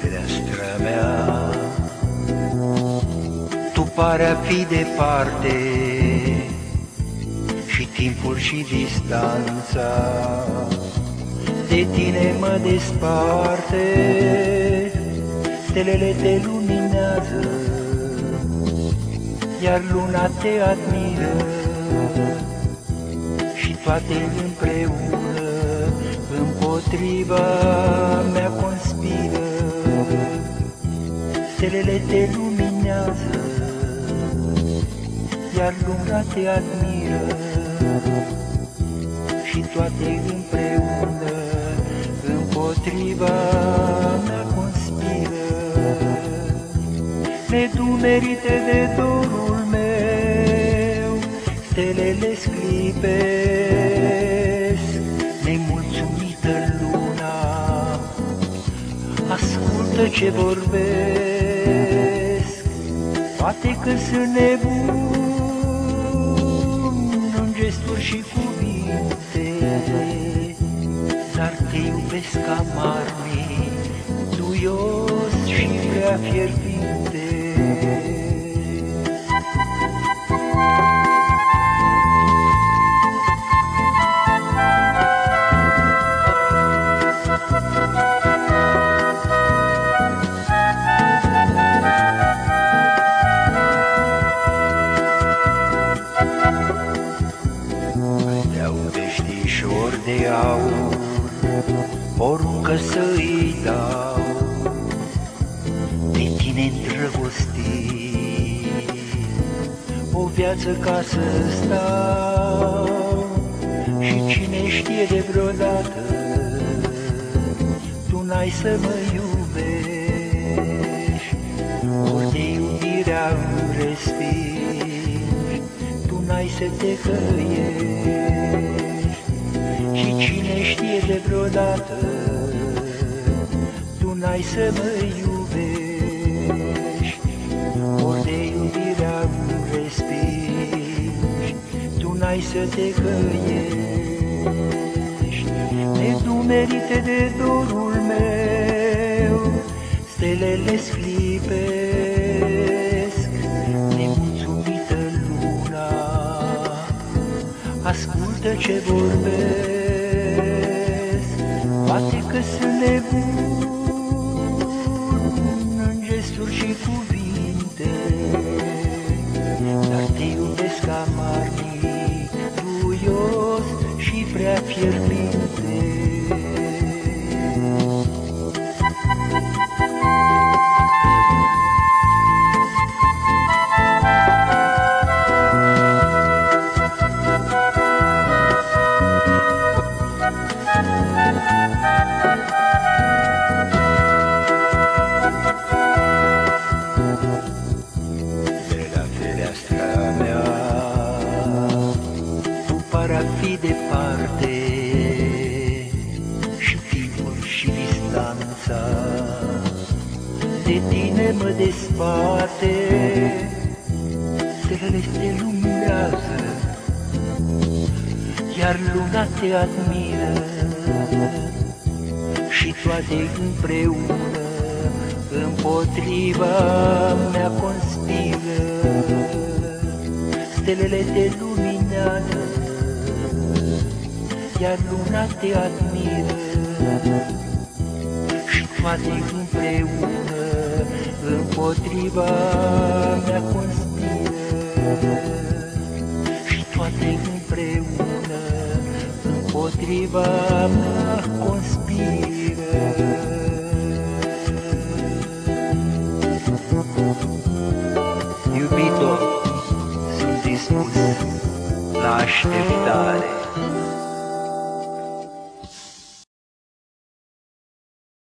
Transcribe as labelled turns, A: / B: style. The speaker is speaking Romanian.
A: fereastra mea. Tu pare a fi departe Și timpul și distanța. De tine mă desparte Stelele te luminează Iar luna te admiră Și toate împreună Împotriva mea conspiră. Stelele te luminează Iar luna te admiră Și toate împreună Împotriva mea conspiră. Nedumerite de dorul meu Stelele sclipesc Nemulțumită luna. Ascultă ce vorbesc Poate că sunt nebun În gesturi și cuvinte. Dar te iubesc amarnic Duios și prea fierbinte să-i dau, de tine îndrăgostit, o viață ca să stau, și cine știe de vreodată, tu n-ai să mă iubești, ori de iubirea îmi respiri, tu n-ai să te căiești, și cine știe de vreodată, tu n-ai să mă iubești, ori de iubirea îmi respiri, tu n-ai să te căiești, nedumerite de dorul meu, stelele sclipesc, nemulțumită luna, ascultă ce vorbesc, poate că sunt nebun prea distanța De tine mă desparte Stelele te luminează Iar luna te admiră Și toate împreună Împotriva mea conspiră. Stelele te luminează Iar luna te admiră Și toate împreună Împotriva mea conspiră Și toate împreună Împotriva mea conspiră Iubito, sunt dispus la așteptare.